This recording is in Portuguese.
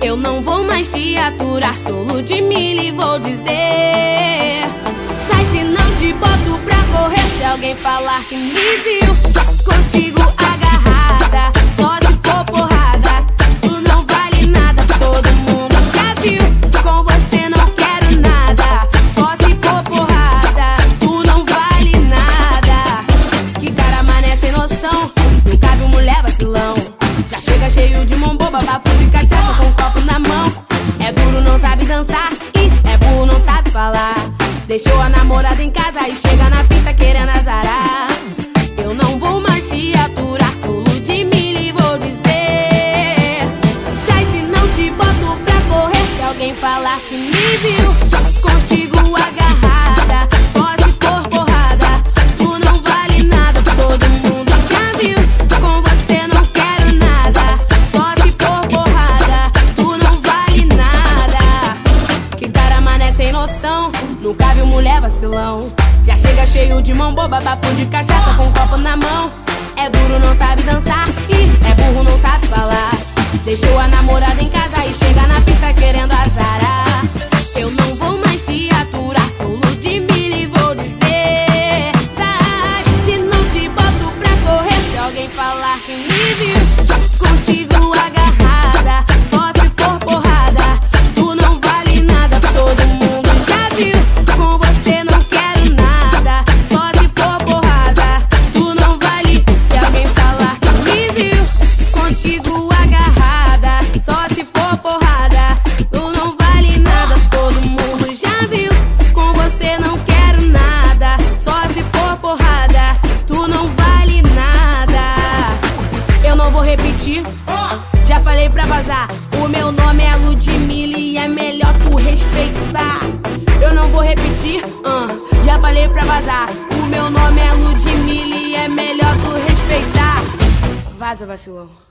Eu não vou mais te aturar, sou Ludmilla e vou dizer. Sai se não te boto pra correr se alguém falar que me viu Deixou a namorada em casa e chega na pista querendo azarar. Eu não vou mais te aturar, sou de milho e vou dizer. Sai se não te boto pra correr se alguém falar que me viu. Contigo vacilão. Já chega cheio de mão boba, bafão de cachaça com um copo na mão. É duro, não sabe dançar e é burro, não sabe falar. Deixou a namorada em casa e chega na pista querendo azarar. Pra vazar. O meu nome é Ludmilla e é melhor tu respeitar. Eu não vou repetir. ah. Já falei pra vazar. O meu nome é Ludmilla e é melhor tu respeitar. Vaza, vacilão.